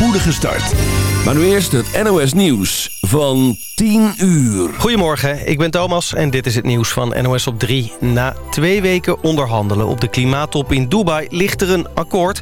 spoedige start. Maar nu eerst het NOS Nieuws van 10 uur. Goedemorgen, ik ben Thomas en dit is het nieuws van NOS op 3. Na twee weken onderhandelen op de klimaattop in Dubai ligt er een akkoord...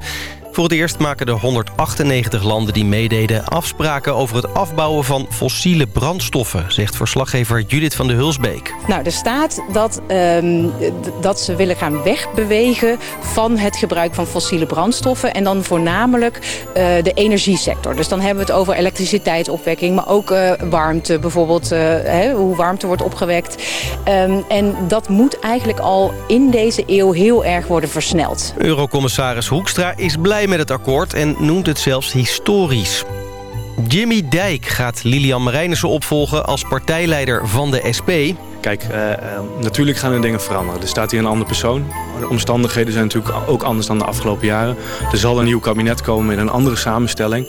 Voor het eerst maken de 198 landen die meededen afspraken over het afbouwen van fossiele brandstoffen, zegt verslaggever Judith van de Hulsbeek. Nou, er staat dat, um, dat ze willen gaan wegbewegen van het gebruik van fossiele brandstoffen en dan voornamelijk uh, de energiesector. Dus dan hebben we het over elektriciteitsopwekking, maar ook uh, warmte, bijvoorbeeld uh, hè, hoe warmte wordt opgewekt. Um, en dat moet eigenlijk al in deze eeuw heel erg worden versneld. Eurocommissaris Hoekstra is blij met het akkoord en noemt het zelfs historisch. Jimmy Dijk gaat Lilian Marijnissen opvolgen als partijleider van de SP. Kijk, uh, uh, natuurlijk gaan er dingen veranderen. Er staat hier een andere persoon. De omstandigheden zijn natuurlijk ook anders dan de afgelopen jaren. Er zal een nieuw kabinet komen in een andere samenstelling.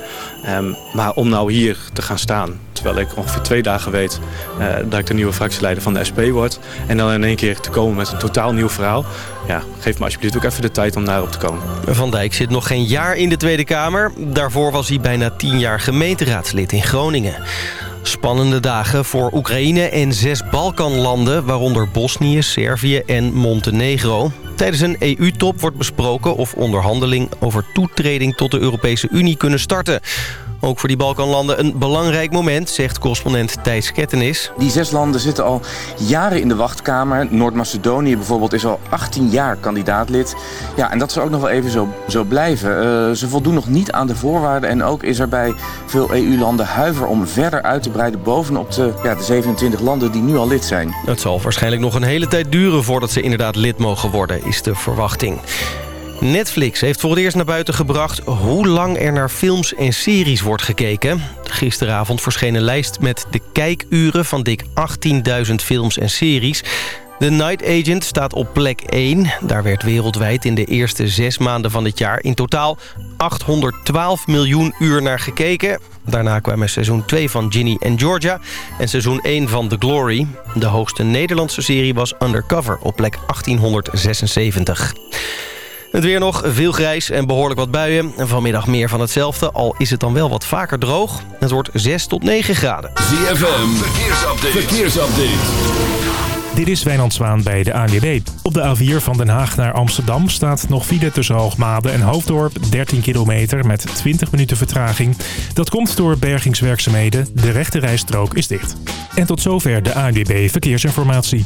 Um, maar om nou hier te gaan staan, terwijl ik ongeveer twee dagen weet uh, dat ik de nieuwe fractieleider van de SP word. En dan in één keer te komen met een totaal nieuw verhaal. Ja, geef me alsjeblieft ook even de tijd om daarop te komen. Van Dijk zit nog geen jaar in de Tweede Kamer. Daarvoor was hij bijna tien jaar gemeenteraadslid in Groningen. Spannende dagen voor Oekraïne en zes Balkanlanden... waaronder Bosnië, Servië en Montenegro. Tijdens een EU-top wordt besproken of onderhandeling over toetreding tot de Europese Unie kunnen starten. Ook voor die Balkanlanden een belangrijk moment, zegt correspondent Thijs Kettenis. Die zes landen zitten al jaren in de wachtkamer. Noord-Macedonië bijvoorbeeld is al 18 jaar kandidaatlid. Ja, en dat zal ook nog wel even zo, zo blijven. Uh, ze voldoen nog niet aan de voorwaarden. En ook is er bij veel EU-landen huiver om verder uit te breiden... bovenop de, ja, de 27 landen die nu al lid zijn. Het zal waarschijnlijk nog een hele tijd duren voordat ze inderdaad lid mogen worden, is de verwachting. Netflix heeft voor het eerst naar buiten gebracht hoe lang er naar films en series wordt gekeken. Gisteravond verscheen een lijst met de kijkuren van dik 18.000 films en series. The Night Agent staat op plek 1. Daar werd wereldwijd in de eerste zes maanden van dit jaar in totaal 812 miljoen uur naar gekeken. Daarna kwamen seizoen 2 van Ginny en Georgia en seizoen 1 van The Glory. De hoogste Nederlandse serie was Undercover op plek 1876. Het weer nog, veel grijs en behoorlijk wat buien. En vanmiddag meer van hetzelfde, al is het dan wel wat vaker droog. Het wordt 6 tot 9 graden. ZFM, verkeersupdate. verkeersupdate. Dit is Wijnand Zwaan bij de ANWB. Op de A4 van Den Haag naar Amsterdam staat nog file tussen Hoogmade en Hoofddorp. 13 kilometer met 20 minuten vertraging. Dat komt door bergingswerkzaamheden. De rechte rijstrook is dicht. En tot zover de ANWB Verkeersinformatie.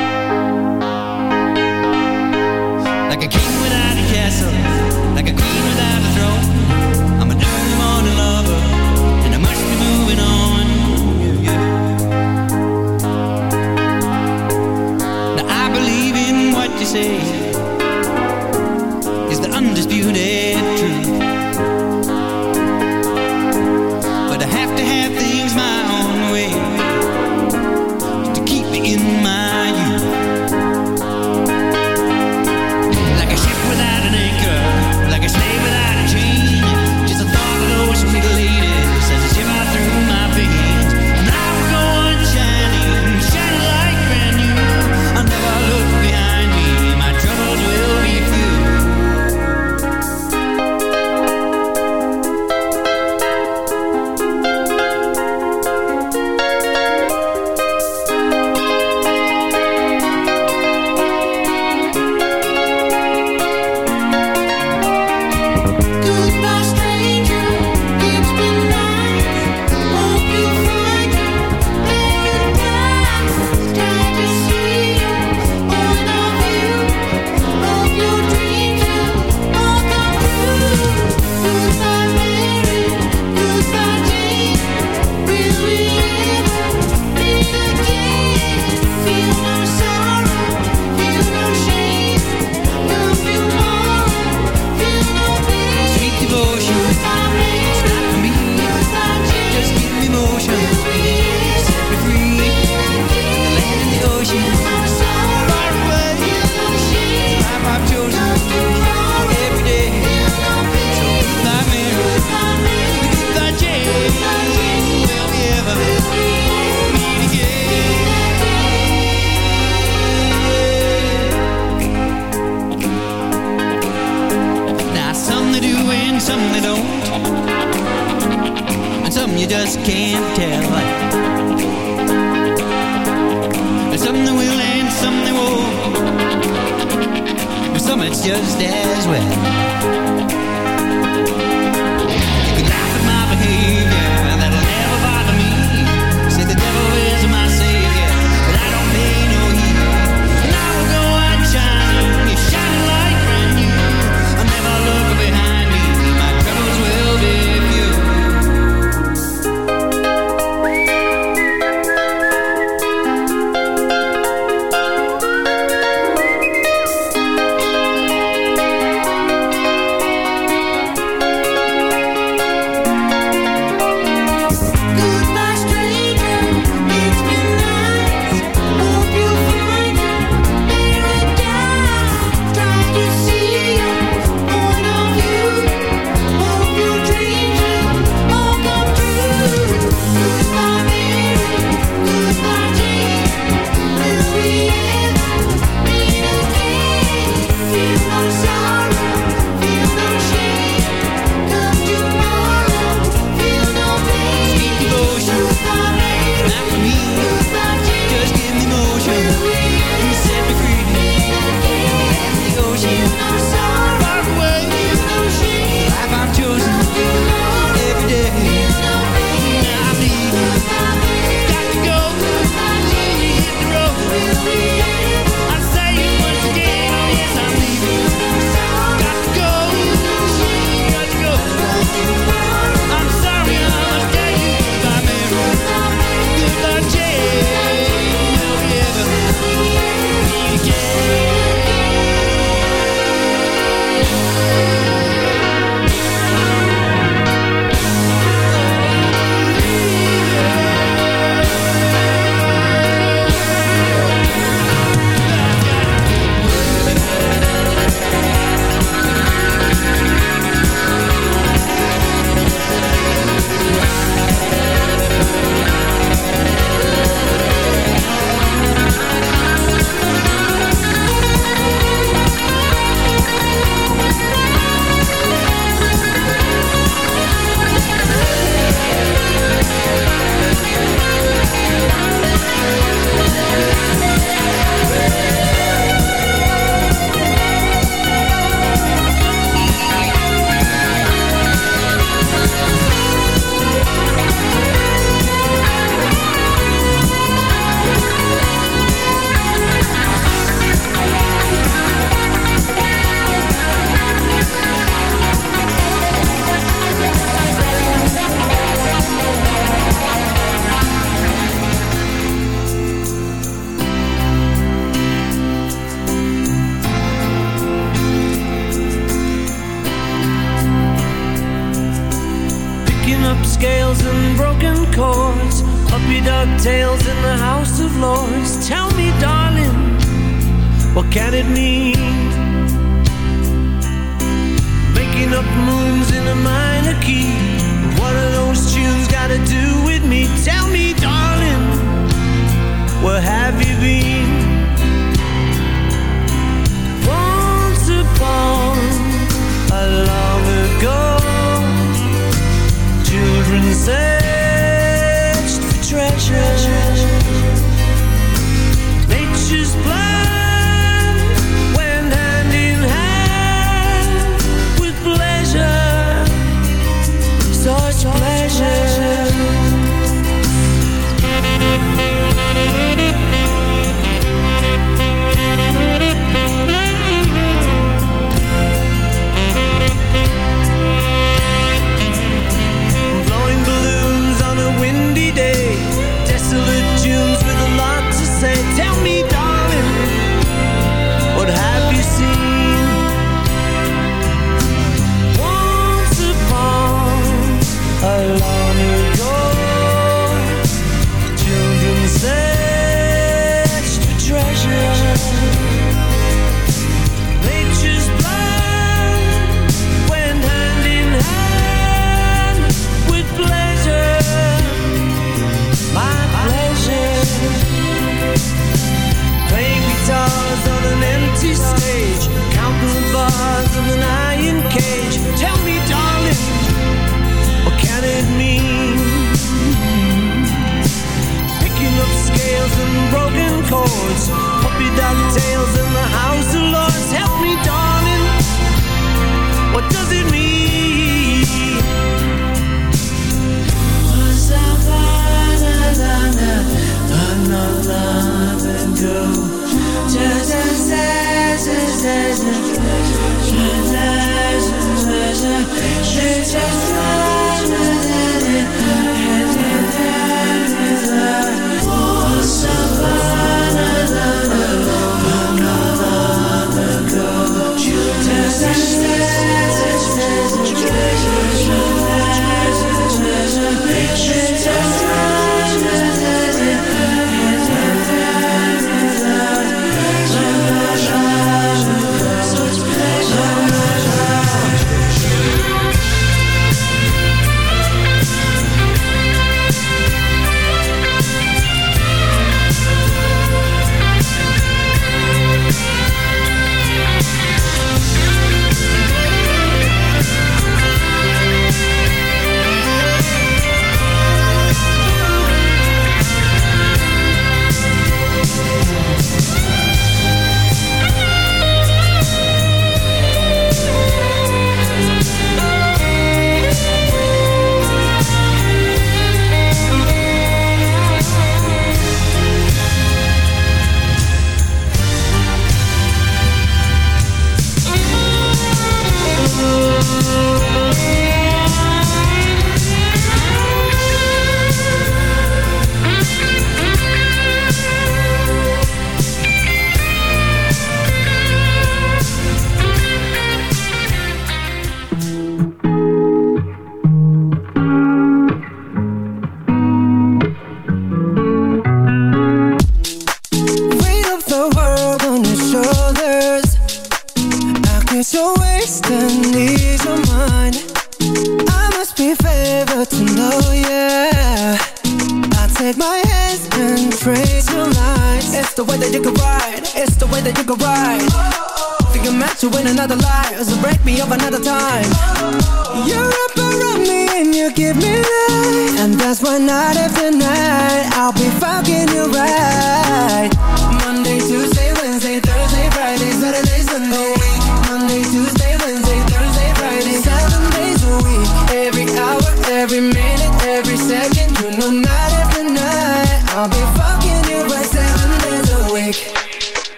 say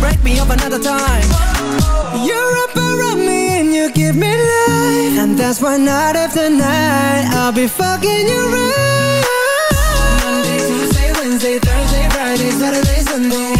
break me up another time. You're up around me and you give me life. And that's why night after night I'll be fucking you right. Monday, Tuesday, Wednesday, Thursday, Friday, Saturday, Sunday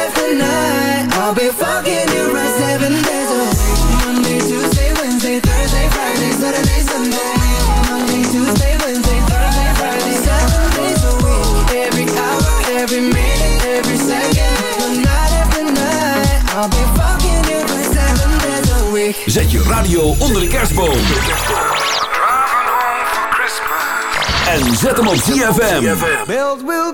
Zet je radio onder de kerstboom. En zet hem op ZFM. Bells will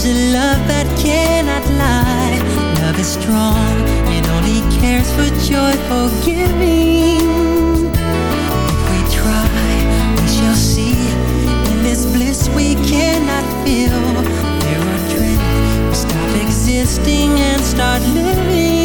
There's a love that cannot lie. Love is strong, it only cares for joyful giving. If we try, we shall see. In this bliss we cannot feel. There are dreams, stop existing and start living.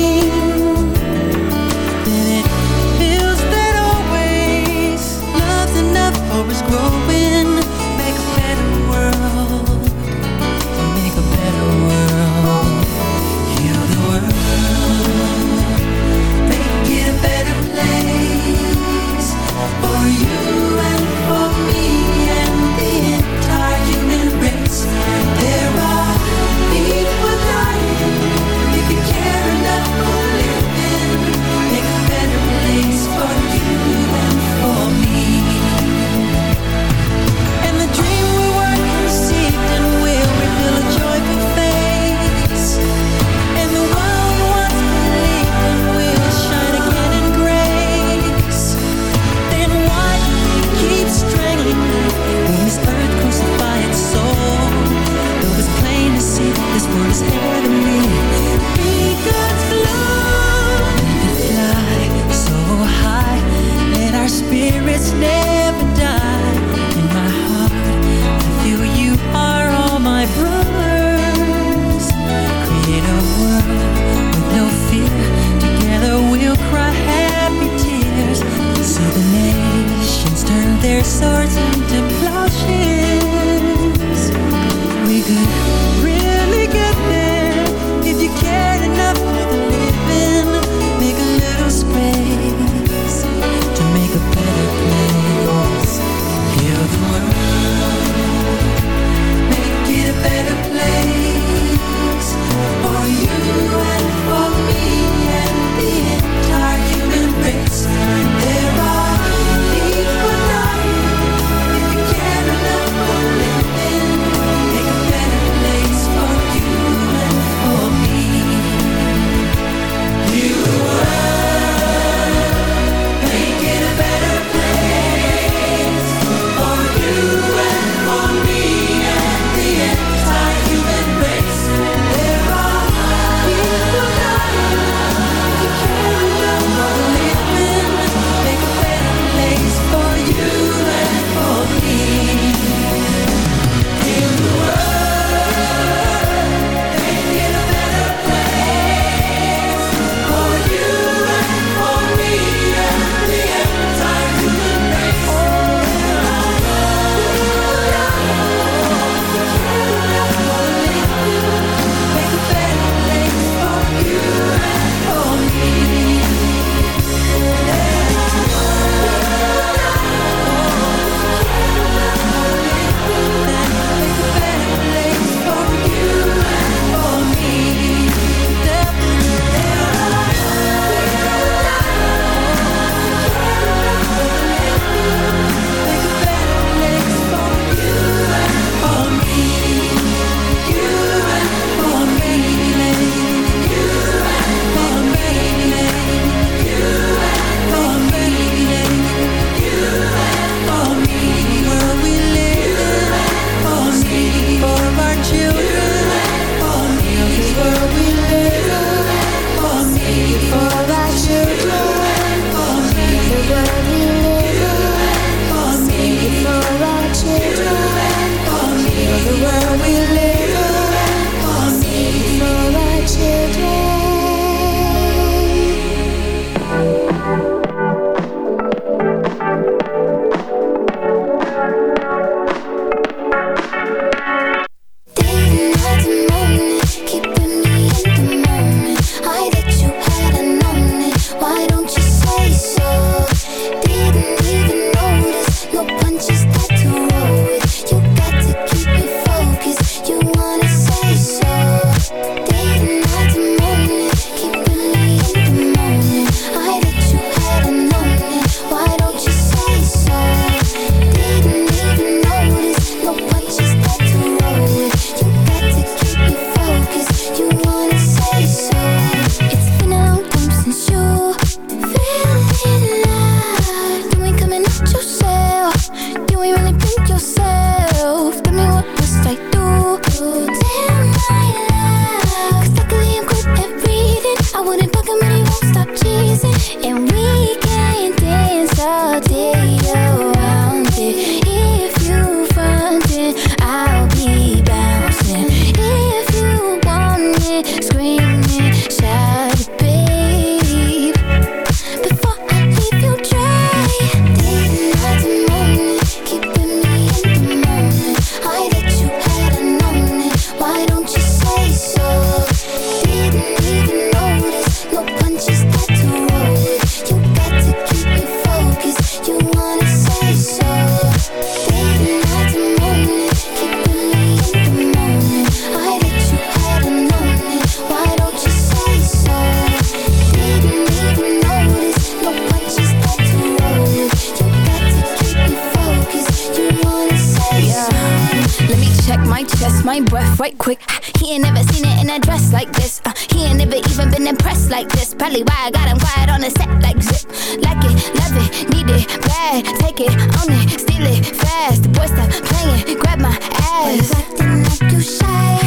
like it, love it, need it, bad. Take it, own it, steal it, fast. The boy stop playing, grab my ass. Why acting like you shy?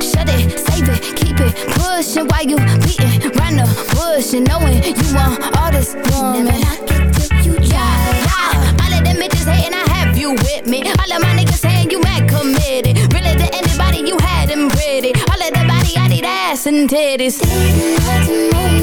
Shut it, save it, keep it, pushing Why you beating around the bush and knowing you want all this woman. Never knock it till you. Yeah, yeah. All of them hating, I have you with me. All of my niggas saying you mad committed. Really to anybody you had them pretty. All of the body, I need ass and titties. Didn't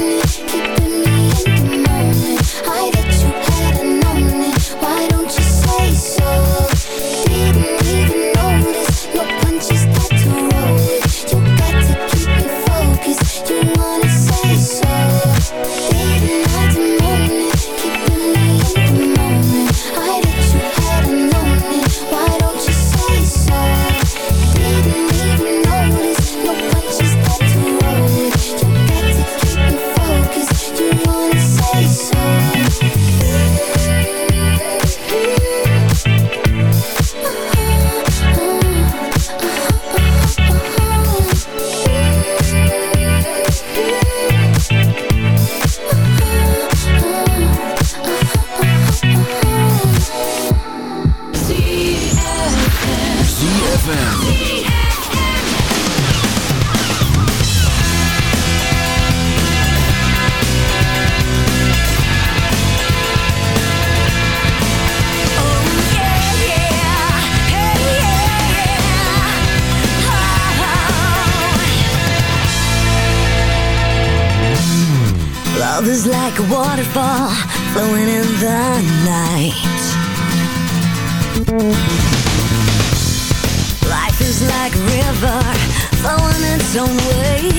Don't wait.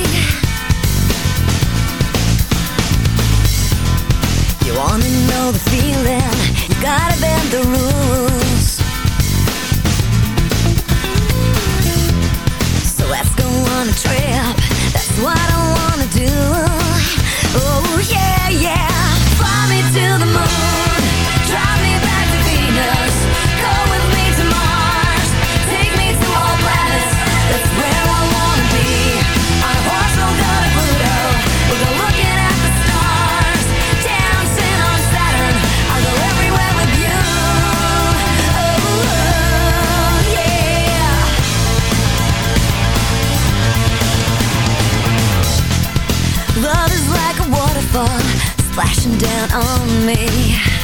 You wanna know the feeling? You gotta bend the rules. flashing down on me.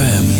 ZFM.